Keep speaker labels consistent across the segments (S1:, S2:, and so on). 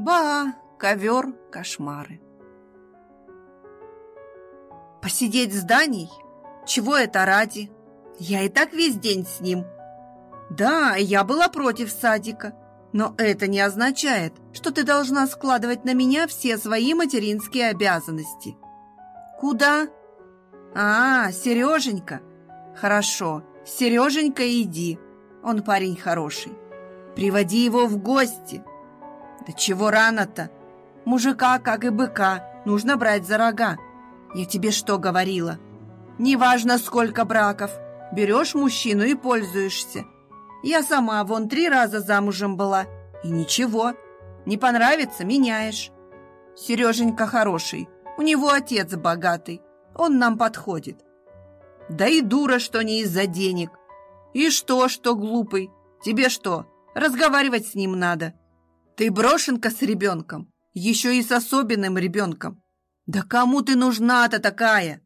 S1: Ба, ковер, кошмары. Посидеть с Даней? Чего это ради? Я и так весь день с ним. Да, я была против садика, но это не означает, что ты должна складывать на меня все свои материнские обязанности. Куда? А, Сереженька. Хорошо, Сереженька, иди. Он парень хороший. Приводи его в гости. Да чего рано-то? Мужика, как и быка, нужно брать за рога. Я тебе что говорила? Неважно, сколько браков. Берешь мужчину и пользуешься. Я сама вон три раза замужем была. И ничего. Не понравится – меняешь. Сереженька хороший. У него отец богатый. Он нам подходит. Да и дура, что не из-за денег. И что, что глупый? Тебе что, разговаривать с ним надо? Ты брошенка с ребенком, еще и с особенным ребенком. Да кому ты нужна-то такая?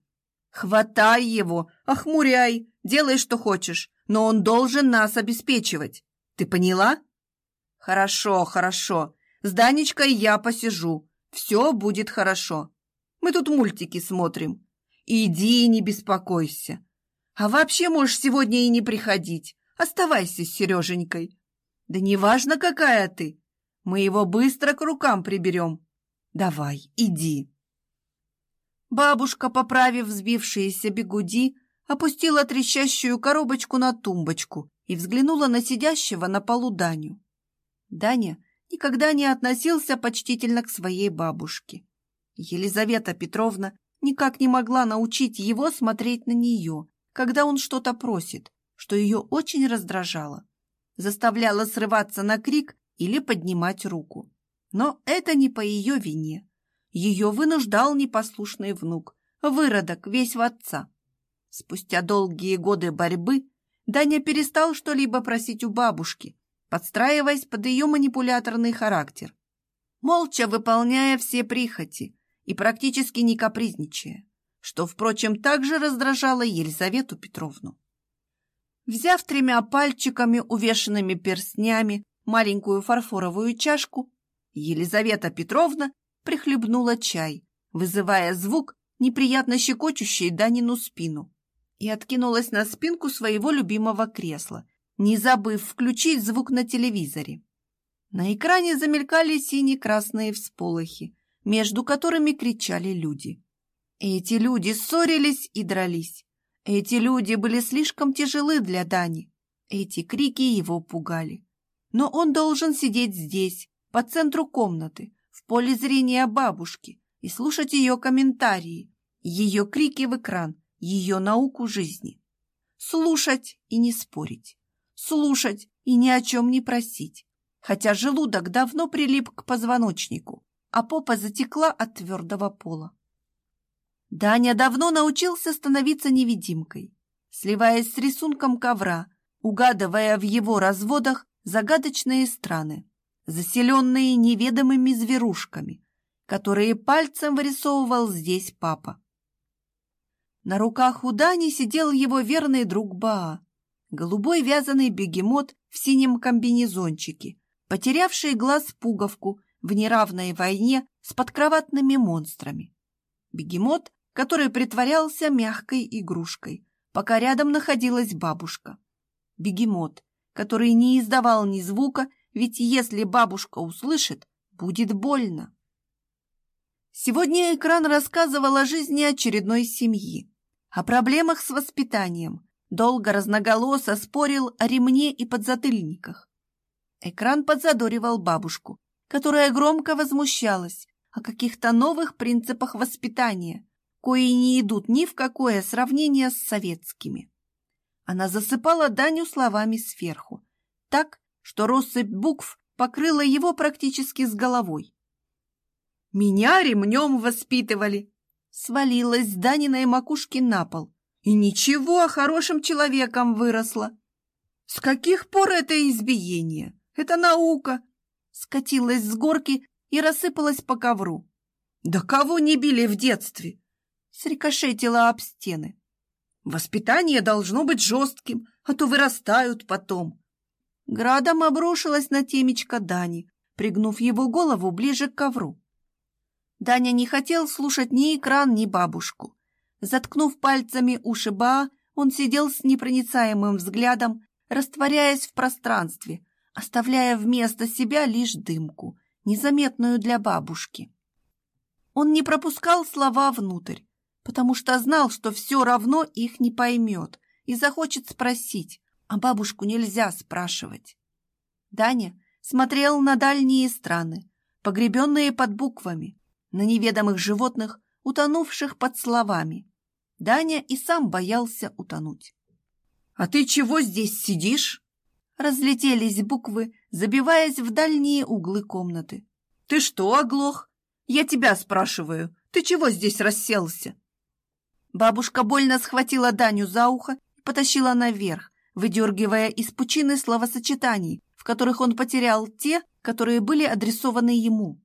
S1: Хватай его, охмуряй, делай, что хочешь, но он должен нас обеспечивать. Ты поняла? Хорошо, хорошо. С Данечкой я посижу. Все будет хорошо. Мы тут мультики смотрим. Иди, не беспокойся. А вообще можешь сегодня и не приходить. Оставайся с Сереженькой. Да неважно, какая ты. Мы его быстро к рукам приберем. Давай, иди. Бабушка, поправив взбившиеся бегуди, опустила трещащую коробочку на тумбочку и взглянула на сидящего на полу Даню. Даня никогда не относился почтительно к своей бабушке. Елизавета Петровна никак не могла научить его смотреть на нее, когда он что-то просит, что ее очень раздражало. Заставляла срываться на крик или поднимать руку. Но это не по ее вине. Ее вынуждал непослушный внук, выродок, весь в отца. Спустя долгие годы борьбы Даня перестал что-либо просить у бабушки, подстраиваясь под ее манипуляторный характер, молча выполняя все прихоти и практически не капризничая, что, впрочем, также раздражало Елизавету Петровну. Взяв тремя пальчиками, увешанными перстнями, маленькую фарфоровую чашку, Елизавета Петровна прихлебнула чай, вызывая звук, неприятно щекочущий Данину спину, и откинулась на спинку своего любимого кресла, не забыв включить звук на телевизоре. На экране замелькали сине-красные всполохи, между которыми кричали люди. Эти люди ссорились и дрались. Эти люди были слишком тяжелы для Дани. Эти крики его пугали но он должен сидеть здесь, по центру комнаты, в поле зрения бабушки и слушать ее комментарии, ее крики в экран, ее науку жизни. Слушать и не спорить. Слушать и ни о чем не просить. Хотя желудок давно прилип к позвоночнику, а попа затекла от твердого пола. Даня давно научился становиться невидимкой, сливаясь с рисунком ковра, угадывая в его разводах загадочные страны, заселенные неведомыми зверушками, которые пальцем вырисовывал здесь папа. На руках у Дани сидел его верный друг Баа, голубой вязаный бегемот в синем комбинезончике, потерявший глаз пуговку в неравной войне с подкроватными монстрами. Бегемот, который притворялся мягкой игрушкой, пока рядом находилась бабушка. Бегемот, который не издавал ни звука, ведь если бабушка услышит, будет больно. Сегодня экран рассказывал о жизни очередной семьи, о проблемах с воспитанием, долго разноголосо спорил о ремне и подзатыльниках. Экран подзадоривал бабушку, которая громко возмущалась о каких-то новых принципах воспитания, кои не идут ни в какое сравнение с советскими. Она засыпала Даню словами сверху, так, что россыпь букв покрыла его практически с головой. «Меня ремнем воспитывали!» Свалилась с Даниной макушки на пол. И ничего, хорошим человеком выросла. С каких пор это избиение? Это наука. Скатилась с горки и рассыпалась по ковру. Да кого не били в детстве? Срикошетила об стены. Воспитание должно быть жестким, а то вырастают потом. Градом обрушилась на темечко Дани, пригнув его голову ближе к ковру. Даня не хотел слушать ни экран, ни бабушку. Заткнув пальцами уши Ба, он сидел с непроницаемым взглядом, растворяясь в пространстве, оставляя вместо себя лишь дымку, незаметную для бабушки. Он не пропускал слова внутрь, потому что знал, что все равно их не поймет и захочет спросить, а бабушку нельзя спрашивать. Даня смотрел на дальние страны, погребенные под буквами, на неведомых животных, утонувших под словами. Даня и сам боялся утонуть. «А ты чего здесь сидишь?» Разлетелись буквы, забиваясь в дальние углы комнаты. «Ты что, оглох? Я тебя спрашиваю. Ты чего здесь расселся?» Бабушка больно схватила Даню за ухо и потащила наверх, выдергивая из пучины словосочетаний, в которых он потерял те, которые были адресованы ему.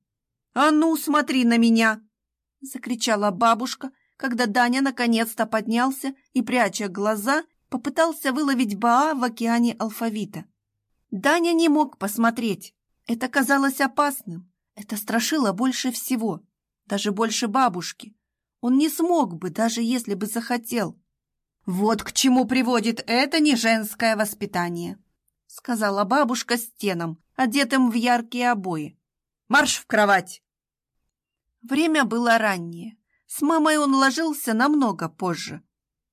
S1: «А ну, смотри на меня!» — закричала бабушка, когда Даня наконец-то поднялся и, пряча глаза, попытался выловить Баа в океане алфавита. Даня не мог посмотреть. Это казалось опасным. Это страшило больше всего, даже больше бабушки. Он не смог бы, даже если бы захотел. «Вот к чему приводит это не женское воспитание», сказала бабушка стенам, одетым в яркие обои. «Марш в кровать!» Время было раннее. С мамой он ложился намного позже.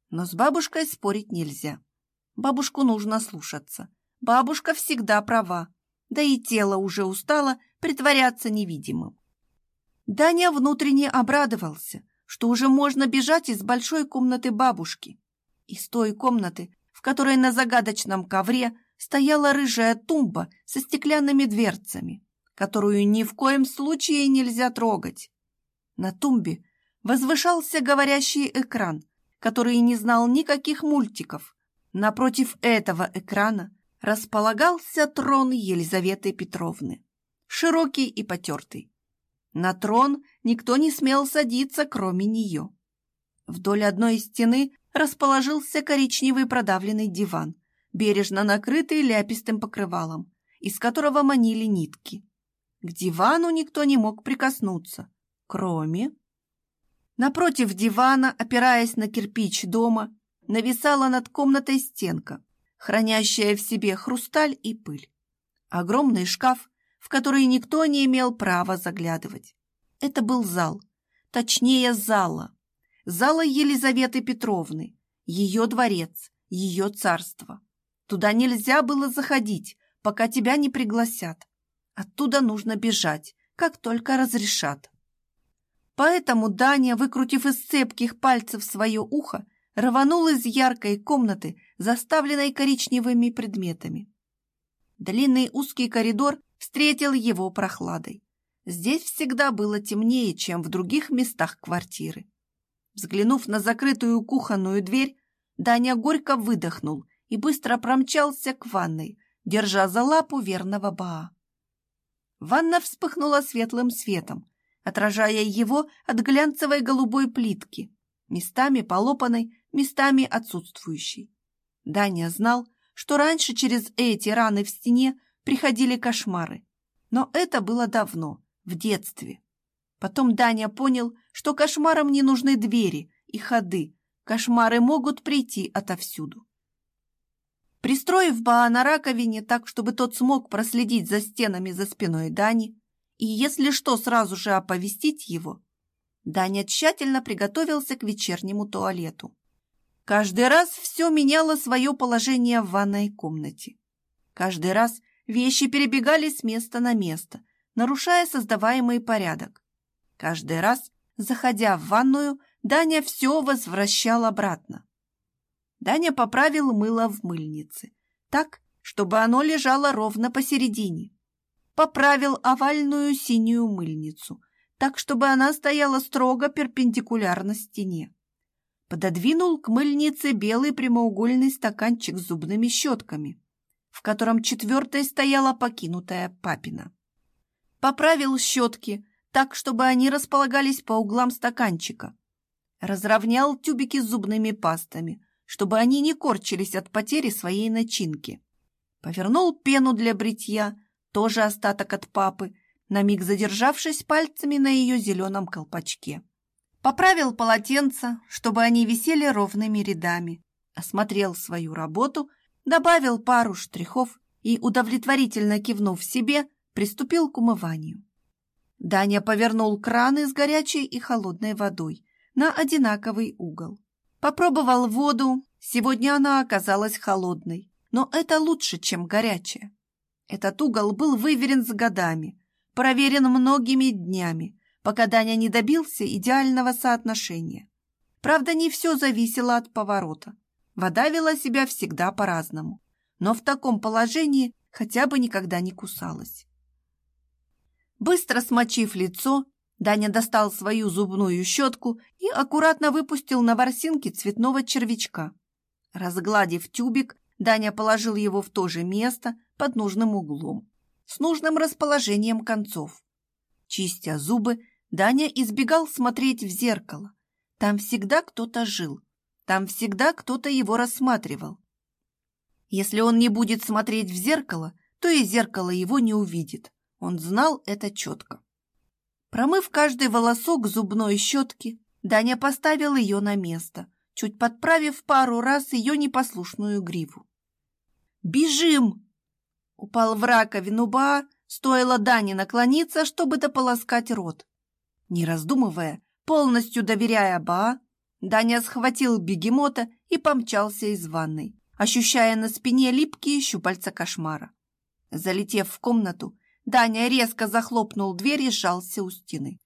S1: Но с бабушкой спорить нельзя. Бабушку нужно слушаться. Бабушка всегда права. Да и тело уже устало притворяться невидимым. Даня внутренне обрадовался, что уже можно бежать из большой комнаты бабушки. Из той комнаты, в которой на загадочном ковре стояла рыжая тумба со стеклянными дверцами, которую ни в коем случае нельзя трогать. На тумбе возвышался говорящий экран, который не знал никаких мультиков. Напротив этого экрана располагался трон Елизаветы Петровны, широкий и потертый. На трон никто не смел садиться, кроме нее. Вдоль одной стены расположился коричневый продавленный диван, бережно накрытый ляпистым покрывалом, из которого манили нитки. К дивану никто не мог прикоснуться, кроме... Напротив дивана, опираясь на кирпич дома, нависала над комнатой стенка, хранящая в себе хрусталь и пыль. Огромный шкаф, в который никто не имел права заглядывать. Это был зал, точнее зала. Зала Елизаветы Петровны, ее дворец, ее царство. Туда нельзя было заходить, пока тебя не пригласят. Оттуда нужно бежать, как только разрешат. Поэтому Даня, выкрутив из цепких пальцев свое ухо, рванул из яркой комнаты, заставленной коричневыми предметами. Длинный узкий коридор встретил его прохладой. Здесь всегда было темнее, чем в других местах квартиры. Взглянув на закрытую кухонную дверь, Даня горько выдохнул и быстро промчался к ванной, держа за лапу верного Баа. Ванна вспыхнула светлым светом, отражая его от глянцевой голубой плитки, местами полопанной, местами отсутствующей. Даня знал, что раньше через эти раны в стене приходили кошмары. Но это было давно, в детстве. Потом Даня понял, что кошмарам не нужны двери и ходы. Кошмары могут прийти отовсюду. Пристроив Баа на раковине так, чтобы тот смог проследить за стенами за спиной Дани, и, если что, сразу же оповестить его, Даня тщательно приготовился к вечернему туалету. Каждый раз все меняло свое положение в ванной комнате. Каждый раз вещи перебегали с места на место, нарушая создаваемый порядок. Каждый раз, заходя в ванную, Даня все возвращал обратно. Даня поправил мыло в мыльнице, так, чтобы оно лежало ровно посередине поправил овальную синюю мыльницу, так, чтобы она стояла строго перпендикулярно стене. Пододвинул к мыльнице белый прямоугольный стаканчик с зубными щетками, в котором четвертой стояла покинутая папина. Поправил щетки так, чтобы они располагались по углам стаканчика. Разровнял тюбики с зубными пастами, чтобы они не корчились от потери своей начинки. Повернул пену для бритья тоже остаток от папы, на миг задержавшись пальцами на ее зеленом колпачке. Поправил полотенца, чтобы они висели ровными рядами, осмотрел свою работу, добавил пару штрихов и, удовлетворительно кивнув себе, приступил к умыванию. Даня повернул краны с горячей и холодной водой на одинаковый угол. Попробовал воду, сегодня она оказалась холодной, но это лучше, чем горячая. Этот угол был выверен с годами, проверен многими днями, пока Даня не добился идеального соотношения. Правда, не все зависело от поворота. Вода вела себя всегда по-разному, но в таком положении хотя бы никогда не кусалась. Быстро смочив лицо, Даня достал свою зубную щетку и аккуратно выпустил на ворсинки цветного червячка. Разгладив тюбик, Даня положил его в то же место под нужным углом, с нужным расположением концов. Чистя зубы, Даня избегал смотреть в зеркало. Там всегда кто-то жил, там всегда кто-то его рассматривал. Если он не будет смотреть в зеркало, то и зеркало его не увидит. Он знал это четко. Промыв каждый волосок зубной щетки, Даня поставил ее на место, чуть подправив пару раз ее непослушную гриву. «Бежим!» Упал в раковину Ба, стоило Дане наклониться, чтобы дополоскать рот. Не раздумывая, полностью доверяя Ба, Даня схватил бегемота и помчался из ванной, ощущая на спине липкие щупальца кошмара. Залетев в комнату, Даня резко захлопнул дверь и сжался у стены.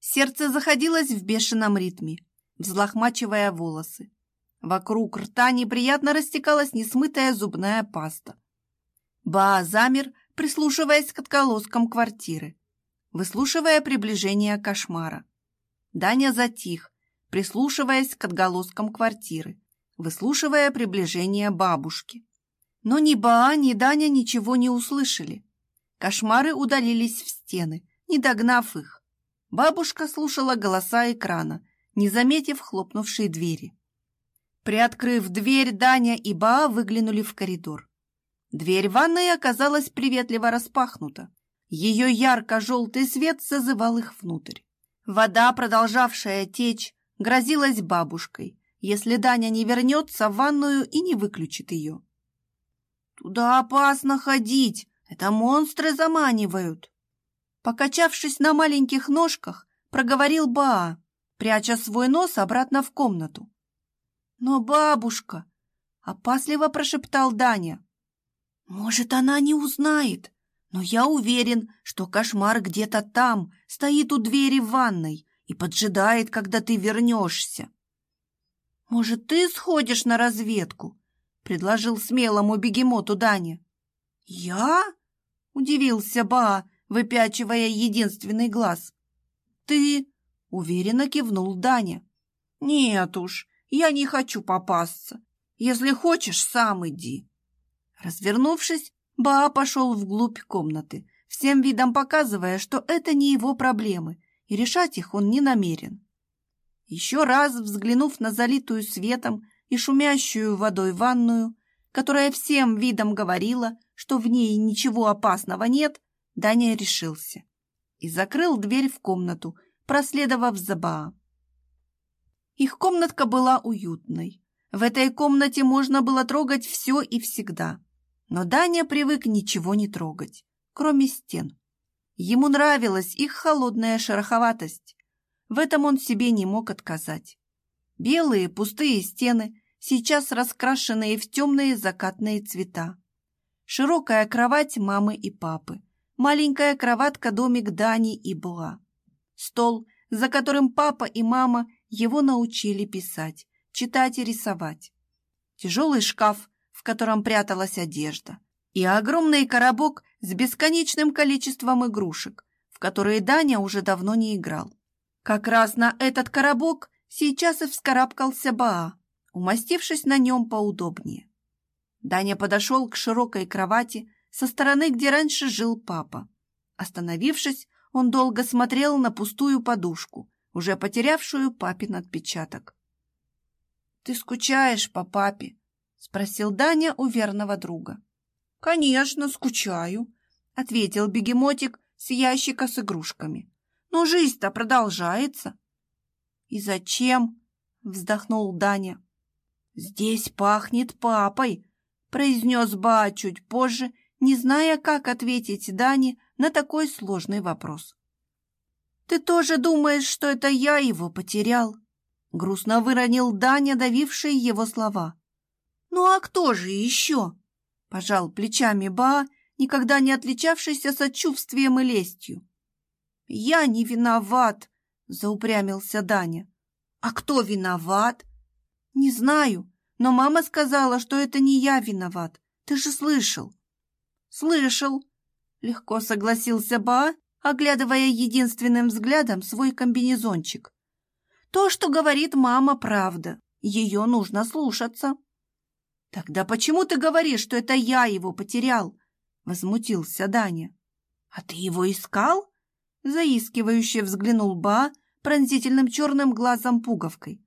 S1: Сердце заходилось в бешеном ритме, взлохмачивая волосы. Вокруг рта неприятно растекалась несмытая зубная паста. Ба замер, прислушиваясь к отголоскам квартиры, выслушивая приближение кошмара. Даня затих, прислушиваясь к отголоскам квартиры, выслушивая приближение бабушки. Но ни Баа, ни Даня ничего не услышали. Кошмары удалились в стены, не догнав их. Бабушка слушала голоса экрана, не заметив хлопнувшей двери. Приоткрыв дверь, Даня и Баа выглянули в коридор. Дверь ванной оказалась приветливо распахнута. Ее ярко-желтый свет созывал их внутрь. Вода, продолжавшая течь, грозилась бабушкой, если Даня не вернется в ванную и не выключит ее. «Туда опасно ходить!» Это монстры заманивают. Покачавшись на маленьких ножках, проговорил Баа, пряча свой нос обратно в комнату. Но бабушка, опасливо прошептал Даня. Может, она не узнает, но я уверен, что кошмар где-то там, стоит у двери в ванной и поджидает, когда ты вернешься. Может, ты сходишь на разведку? предложил смелому бегемоту Даня. Я? Удивился Ба, выпячивая единственный глаз. «Ты?» — уверенно кивнул Даня. «Нет уж, я не хочу попасться. Если хочешь, сам иди». Развернувшись, Ба пошел вглубь комнаты, всем видом показывая, что это не его проблемы, и решать их он не намерен. Еще раз взглянув на залитую светом и шумящую водой ванную, которая всем видом говорила, что в ней ничего опасного нет, Даня решился и закрыл дверь в комнату, проследовав за Баа. Их комнатка была уютной. В этой комнате можно было трогать все и всегда. Но Даня привык ничего не трогать, кроме стен. Ему нравилась их холодная шероховатость. В этом он себе не мог отказать. Белые пустые стены, сейчас раскрашенные в темные закатные цвета. Широкая кровать мамы и папы, маленькая кроватка-домик Дани и Буа, стол, за которым папа и мама его научили писать, читать и рисовать, тяжелый шкаф, в котором пряталась одежда, и огромный коробок с бесконечным количеством игрушек, в которые Даня уже давно не играл. Как раз на этот коробок сейчас и вскарабкался Баа, умастившись на нем поудобнее. Даня подошел к широкой кровати со стороны, где раньше жил папа. Остановившись, он долго смотрел на пустую подушку, уже потерявшую папин отпечаток. «Ты скучаешь по папе?» — спросил Даня у верного друга. «Конечно, скучаю. — ответил бегемотик с ящика с игрушками. «Но жизнь-то продолжается». «И зачем?» — вздохнул Даня. «Здесь пахнет папой», — произнес Ба чуть позже, не зная, как ответить Дане на такой сложный вопрос. «Ты тоже думаешь, что это я его потерял?» Грустно выронил Даня, давившие его слова. «Ну а кто же еще?» Пожал плечами Ба, никогда не отличавшийся сочувствием и лестью. «Я не виноват», — заупрямился Даня. «А кто виноват?» «Не знаю, но мама сказала, что это не я виноват. Ты же слышал». «Слышал», — легко согласился Ба, оглядывая единственным взглядом свой комбинезончик. «То, что говорит мама, правда. Ее нужно слушаться». «Тогда почему ты говоришь, что это я его потерял?» — возмутился Даня. «А ты его искал?» — заискивающе взглянул Ба пронзительным черным глазом пуговкой.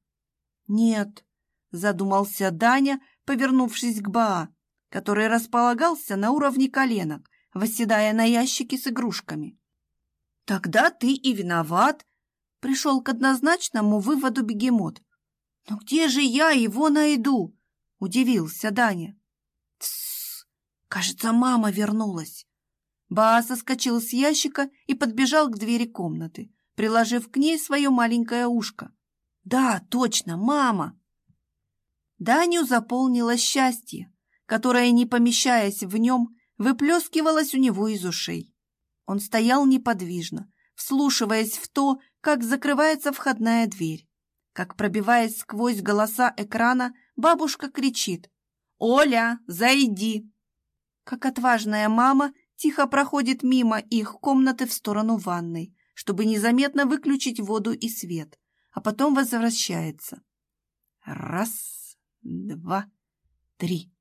S1: «Нет», — задумался Даня, повернувшись к Баа, который располагался на уровне коленок, восседая на ящике с игрушками. «Тогда ты и виноват», — пришел к однозначному выводу бегемот. «Но где же я его найду?» — удивился Даня. «Тссс! Кажется, мама вернулась!» Ба соскочил с ящика и подбежал к двери комнаты, приложив к ней свое маленькое ушко. «Да, точно, мама!» Даню заполнило счастье, которое, не помещаясь в нем, выплескивалось у него из ушей. Он стоял неподвижно, вслушиваясь в то, как закрывается входная дверь, как, пробиваясь сквозь голоса экрана, бабушка кричит «Оля, зайди!». Как отважная мама тихо проходит мимо их комнаты в сторону ванной, чтобы незаметно выключить воду и свет, а потом возвращается. Раз, два, три.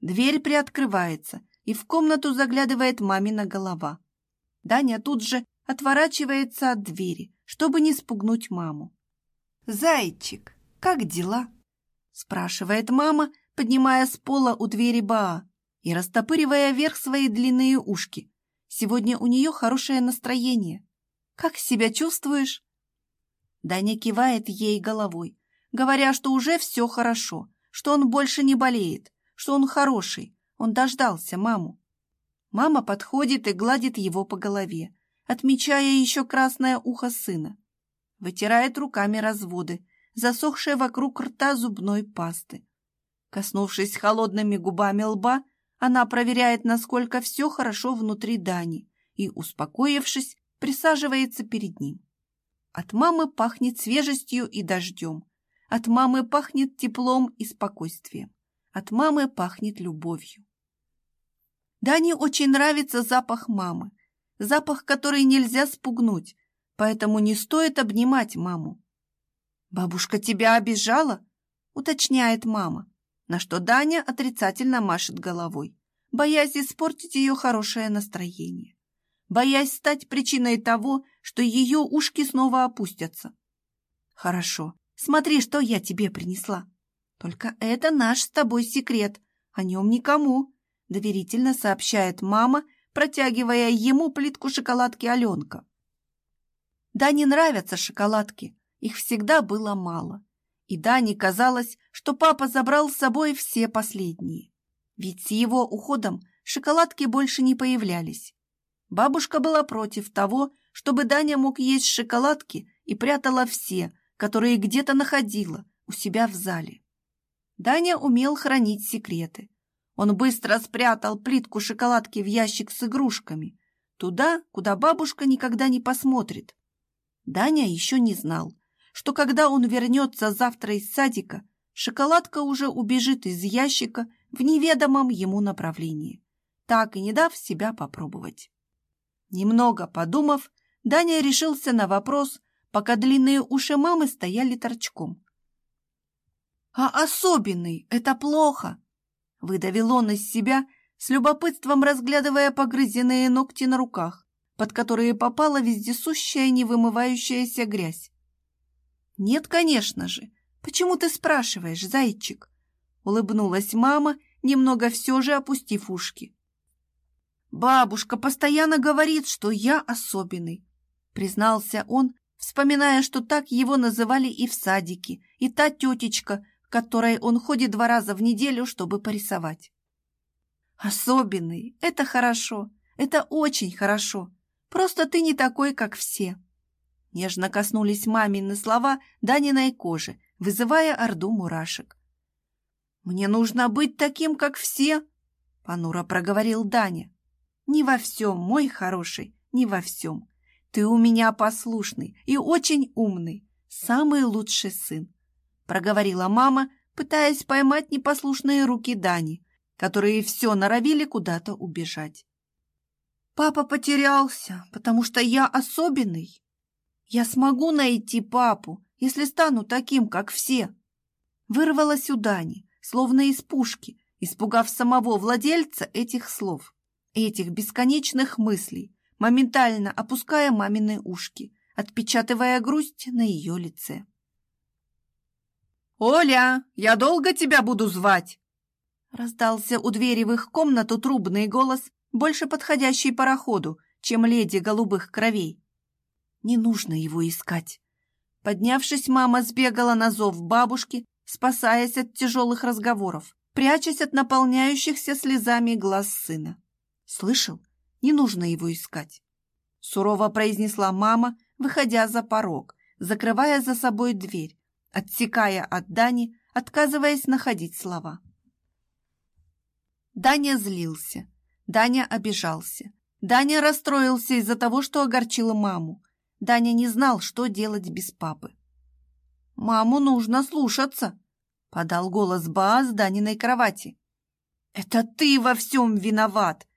S1: Дверь приоткрывается, и в комнату заглядывает мамина голова. Даня тут же отворачивается от двери, чтобы не спугнуть маму. «Зайчик, как дела?» Спрашивает мама, поднимая с пола у двери Баа и растопыривая вверх свои длинные ушки. Сегодня у нее хорошее настроение. Как себя чувствуешь? Даня кивает ей головой, говоря, что уже все хорошо, что он больше не болеет, что он хороший, он дождался маму. Мама подходит и гладит его по голове, отмечая еще красное ухо сына. Вытирает руками разводы, засохшей вокруг рта зубной пасты. Коснувшись холодными губами лба, она проверяет, насколько все хорошо внутри Дани и, успокоившись, присаживается перед ним. От мамы пахнет свежестью и дождем. От мамы пахнет теплом и спокойствием. От мамы пахнет любовью. Дане очень нравится запах мамы, запах, который нельзя спугнуть, поэтому не стоит обнимать маму. «Бабушка тебя обижала?» — уточняет мама, на что Даня отрицательно машет головой, боясь испортить ее хорошее настроение, боясь стать причиной того, что ее ушки снова опустятся. «Хорошо, смотри, что я тебе принесла. Только это наш с тобой секрет, о нем никому», — доверительно сообщает мама, протягивая ему плитку шоколадки Аленка. Да не нравятся шоколадки, их всегда было мало. И Дане казалось, что папа забрал с собой все последние. Ведь с его уходом шоколадки больше не появлялись. Бабушка была против того, чтобы Даня мог есть шоколадки и прятала все, которые где-то находила у себя в зале. Даня умел хранить секреты. Он быстро спрятал плитку шоколадки в ящик с игрушками, туда, куда бабушка никогда не посмотрит. Даня еще не знал, что когда он вернется завтра из садика, шоколадка уже убежит из ящика в неведомом ему направлении, так и не дав себя попробовать. Немного подумав, Даня решился на вопрос, пока длинные уши мамы стояли торчком. «А особенный — это плохо!» — выдавил он из себя, с любопытством разглядывая погрызенные ногти на руках, под которые попала вездесущая невымывающаяся грязь. «Нет, конечно же. Почему ты спрашиваешь, зайчик?» Улыбнулась мама, немного все же опустив ушки. Бабушка постоянно говорит, что я особенный, признался он, вспоминая, что так его называли и в садике, и та тетечка, которой он ходит два раза в неделю, чтобы порисовать. Особенный – это хорошо, это очень хорошо. Просто ты не такой, как все. Нежно коснулись мамины слова Даниной кожи, вызывая орду мурашек. «Мне нужно быть таким, как все», — понуро проговорил Даня. «Не во всем, мой хороший, не во всем. Ты у меня послушный и очень умный, самый лучший сын», — проговорила мама, пытаясь поймать непослушные руки Дани, которые все норовили куда-то убежать. «Папа потерялся, потому что я особенный. Я смогу найти папу, если стану таким, как все». Вырвалась у Дани, словно из пушки, испугав самого владельца этих слов, этих бесконечных мыслей, моментально опуская мамины ушки, отпечатывая грусть на ее лице. «Оля, я долго тебя буду звать?» Раздался у двери в их комнату трубный голос, больше подходящий пароходу, чем леди голубых кровей. Не нужно его искать. Поднявшись, мама сбегала на зов бабушки, спасаясь от тяжелых разговоров, прячась от наполняющихся слезами глаз сына. «Слышал? Не нужно его искать!» Сурово произнесла мама, выходя за порог, закрывая за собой дверь, отсекая от Дани, отказываясь находить слова. Даня злился. Даня обижался. Даня расстроился из-за того, что огорчила маму. Даня не знал, что делать без папы. «Маму нужно слушаться», — подал голос Баа с Даниной кровати. «Это ты во всем виноват!»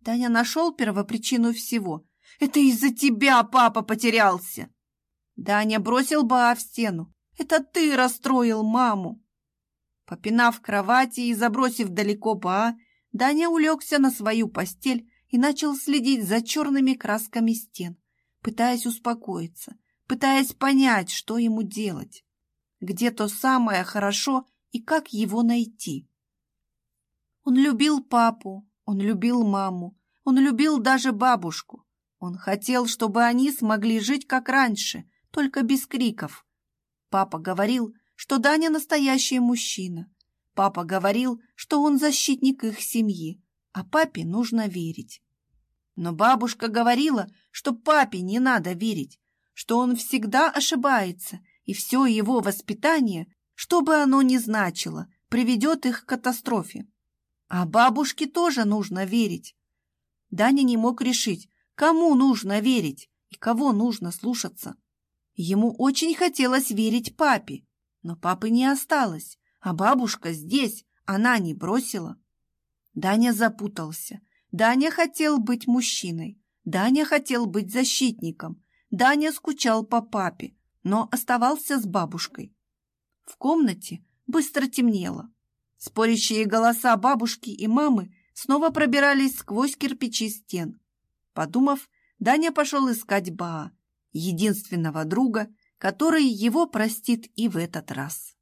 S1: Даня нашел первопричину всего. «Это из-за тебя папа потерялся!» Даня бросил Баа в стену. «Это ты расстроил маму!» Попинав кровати и забросив далеко Баа, Даня улегся на свою постель и начал следить за черными красками стен, пытаясь успокоиться, пытаясь понять, что ему делать, где то самое хорошо и как его найти. Он любил папу, он любил маму, он любил даже бабушку. Он хотел, чтобы они смогли жить как раньше, только без криков. Папа говорил, что Даня настоящий мужчина, Папа говорил, что он защитник их семьи, а папе нужно верить. Но бабушка говорила, что папе не надо верить, что он всегда ошибается, и все его воспитание, что бы оно ни значило, приведет их к катастрофе. А бабушке тоже нужно верить. Даня не мог решить, кому нужно верить и кого нужно слушаться. Ему очень хотелось верить папе, но папы не осталось, а бабушка здесь, она не бросила. Даня запутался. Даня хотел быть мужчиной. Даня хотел быть защитником. Даня скучал по папе, но оставался с бабушкой. В комнате быстро темнело. Спорящие голоса бабушки и мамы снова пробирались сквозь кирпичи стен. Подумав, Даня пошел искать Баа, единственного друга, который его простит и в этот раз.